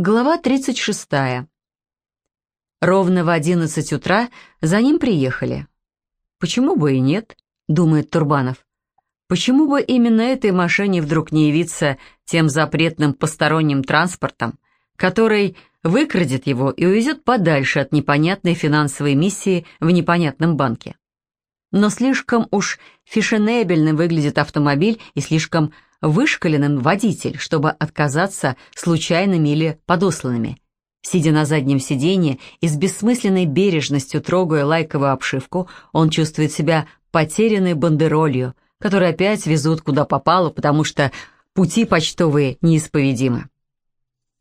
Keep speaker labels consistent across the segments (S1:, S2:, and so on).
S1: Глава 36. Ровно в 11 утра за ним приехали. «Почему бы и нет?» — думает Турбанов. «Почему бы именно этой машине вдруг не явиться тем запретным посторонним транспортом, который выкрадет его и увезет подальше от непонятной финансовой миссии в непонятном банке?» Но слишком уж фешенебельным выглядит автомобиль и слишком вышкаленным водитель, чтобы отказаться случайными или подосланными. Сидя на заднем сиденье и с бессмысленной бережностью трогая лайковую обшивку, он чувствует себя потерянной бандеролью, которую опять везут куда попало, потому что пути почтовые неисповедимы.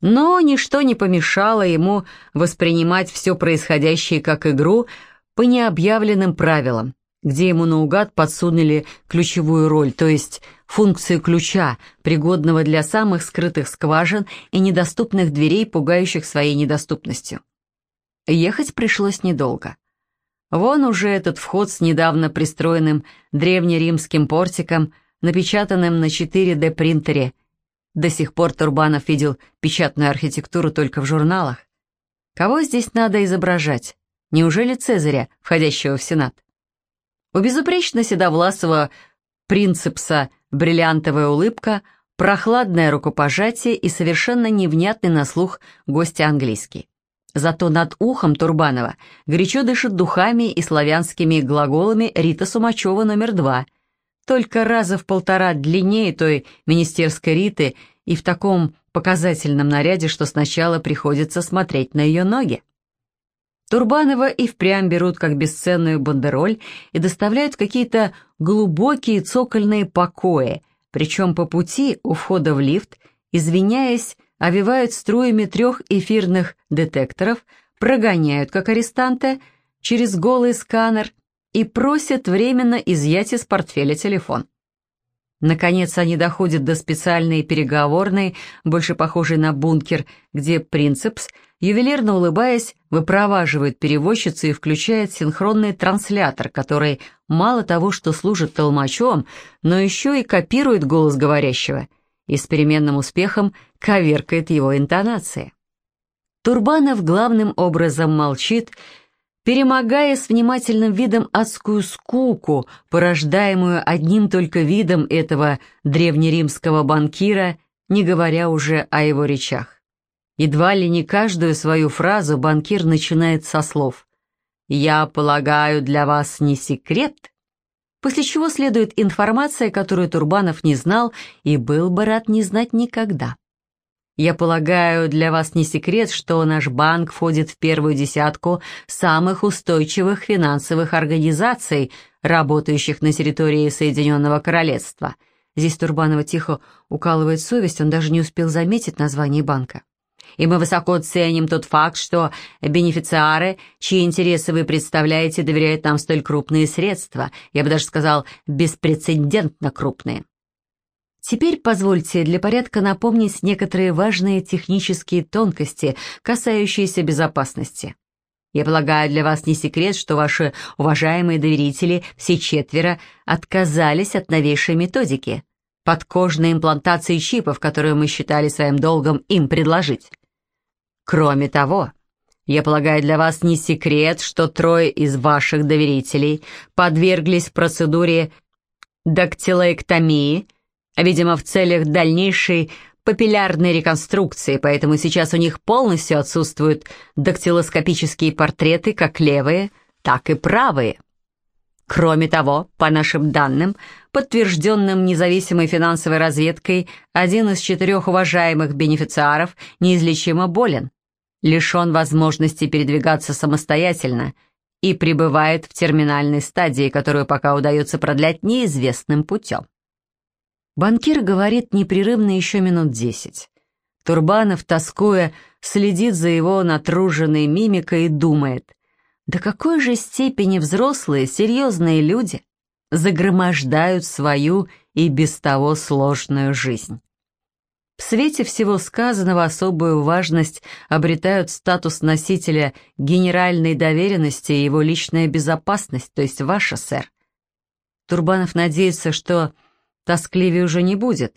S1: Но ничто не помешало ему воспринимать все происходящее как игру по необъявленным правилам, где ему наугад подсунули ключевую роль, то есть функцию ключа, пригодного для самых скрытых скважин и недоступных дверей, пугающих своей недоступностью. Ехать пришлось недолго. Вон уже этот вход с недавно пристроенным древнеримским портиком, напечатанным на 4D принтере. До сих пор Турбанов видел печатную архитектуру только в журналах. Кого здесь надо изображать? Неужели Цезаря, входящего в Сенат? У безупречно седовласого принципса бриллиантовая улыбка, прохладное рукопожатие и совершенно невнятный на слух гостя английский. Зато над ухом Турбанова горячо дышит духами и славянскими глаголами Рита Сумачева номер два, только раза в полтора длиннее той министерской Риты и в таком показательном наряде, что сначала приходится смотреть на ее ноги. Турбанова и впрямь берут как бесценную бандероль и доставляют какие-то глубокие цокольные покои, причем по пути у входа в лифт, извиняясь, овивают струями трех эфирных детекторов, прогоняют как арестанта через голый сканер и просят временно изъять из портфеля телефон. Наконец они доходят до специальной переговорной, больше похожей на бункер, где принципс – ювелирно улыбаясь, выпроваживает перевозчицу и включает синхронный транслятор, который мало того, что служит толмачом, но еще и копирует голос говорящего и с переменным успехом коверкает его интонации. Турбанов главным образом молчит, перемогая с внимательным видом адскую скуку, порождаемую одним только видом этого древнеримского банкира, не говоря уже о его речах. Едва ли не каждую свою фразу банкир начинает со слов «Я полагаю, для вас не секрет», после чего следует информация, которую Турбанов не знал и был бы рад не знать никогда. Я полагаю, для вас не секрет, что наш банк входит в первую десятку самых устойчивых финансовых организаций, работающих на территории Соединенного Королевства. Здесь Турбанова тихо укалывает совесть, он даже не успел заметить название банка и мы высоко ценим тот факт, что бенефициары, чьи интересы вы представляете, доверяют нам столь крупные средства, я бы даже сказал, беспрецедентно крупные. Теперь позвольте для порядка напомнить некоторые важные технические тонкости, касающиеся безопасности. Я полагаю, для вас не секрет, что ваши уважаемые доверители, все четверо, отказались от новейшей методики – подкожной имплантации чипов, которую мы считали своим долгом им предложить. Кроме того, я полагаю, для вас не секрет, что трое из ваших доверителей подверглись процедуре дактилоэктомии, видимо, в целях дальнейшей папиллярной реконструкции, поэтому сейчас у них полностью отсутствуют дактилоскопические портреты, как левые, так и правые. Кроме того, по нашим данным, подтвержденным независимой финансовой разведкой, один из четырех уважаемых бенефициаров неизлечимо болен лишен возможности передвигаться самостоятельно и пребывает в терминальной стадии, которую пока удается продлять неизвестным путем. Банкир говорит непрерывно еще минут десять. Турбанов, тоскуя, следит за его натруженной мимикой и думает, до какой же степени взрослые, серьезные люди загромождают свою и без того сложную жизнь. В свете всего сказанного особую важность обретают статус носителя генеральной доверенности и его личная безопасность, то есть ваша, сэр. Турбанов надеется, что тоскливее уже не будет,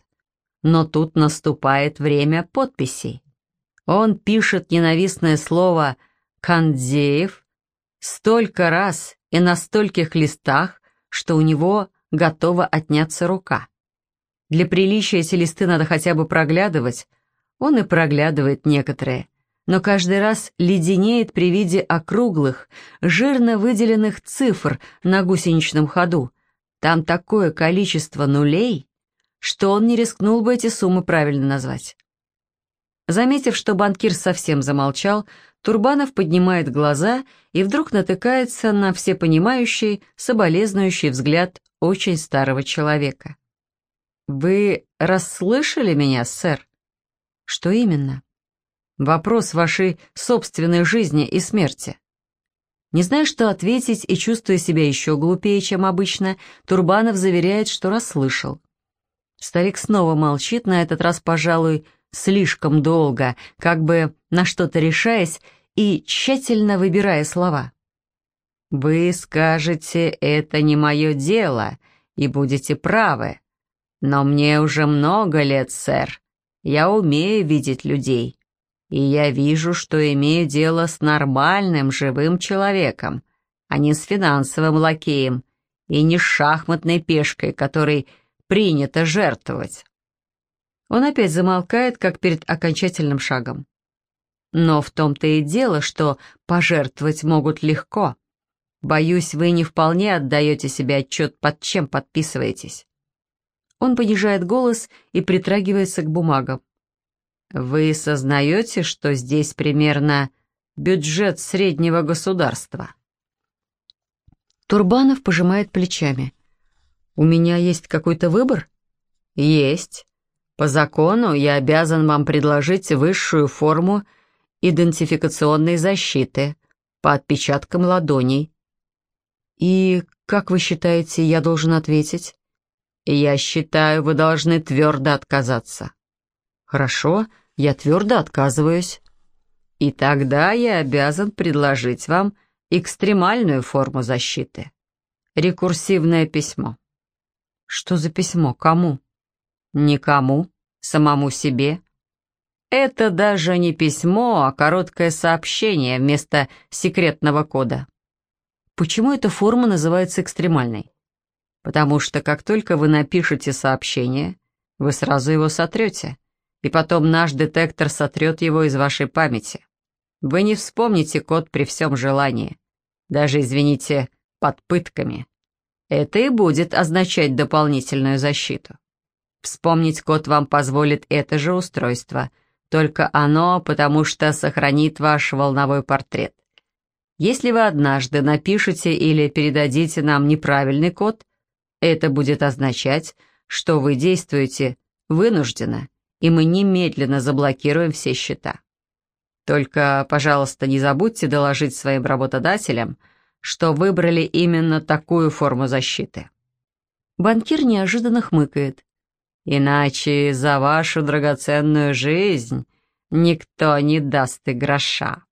S1: но тут наступает время подписей. Он пишет ненавистное слово «Кандеев» столько раз и на стольких листах, что у него готова отняться рука. Для приличия эти листы надо хотя бы проглядывать, он и проглядывает некоторые, но каждый раз леденеет при виде округлых, жирно выделенных цифр на гусеничном ходу. Там такое количество нулей, что он не рискнул бы эти суммы правильно назвать. Заметив, что банкир совсем замолчал, Турбанов поднимает глаза и вдруг натыкается на всепонимающий, соболезнующий взгляд очень старого человека. «Вы расслышали меня, сэр?» «Что именно?» «Вопрос вашей собственной жизни и смерти». Не зная, что ответить и чувствуя себя еще глупее, чем обычно, Турбанов заверяет, что расслышал. Старик снова молчит, на этот раз, пожалуй, слишком долго, как бы на что-то решаясь и тщательно выбирая слова. «Вы скажете, это не мое дело, и будете правы. Но мне уже много лет, сэр. Я умею видеть людей. И я вижу, что имею дело с нормальным живым человеком, а не с финансовым лакеем и не с шахматной пешкой, которой принято жертвовать. Он опять замолкает, как перед окончательным шагом. Но в том-то и дело, что пожертвовать могут легко. Боюсь, вы не вполне отдаете себе отчет, под чем подписываетесь. Он понижает голос и притрагивается к бумагам. Вы сознаете, что здесь примерно бюджет среднего государства? Турбанов пожимает плечами. У меня есть какой-то выбор? Есть. По закону я обязан вам предложить высшую форму идентификационной защиты по отпечаткам ладоней. И как вы считаете, я должен ответить? Я считаю, вы должны твердо отказаться. Хорошо, я твердо отказываюсь. И тогда я обязан предложить вам экстремальную форму защиты. Рекурсивное письмо. Что за письмо? Кому? Никому, самому себе. Это даже не письмо, а короткое сообщение вместо секретного кода. Почему эта форма называется экстремальной? Потому что как только вы напишете сообщение, вы сразу его сотрете, и потом наш детектор сотрет его из вашей памяти. Вы не вспомните код при всем желании, даже, извините, под пытками. Это и будет означать дополнительную защиту. Вспомнить код вам позволит это же устройство, только оно, потому что сохранит ваш волновой портрет. Если вы однажды напишете или передадите нам неправильный код, это будет означать, что вы действуете вынужденно, и мы немедленно заблокируем все счета. Только, пожалуйста, не забудьте доложить своим работодателям, что выбрали именно такую форму защиты. Банкир неожиданно хмыкает. Иначе за вашу драгоценную жизнь никто не даст и гроша.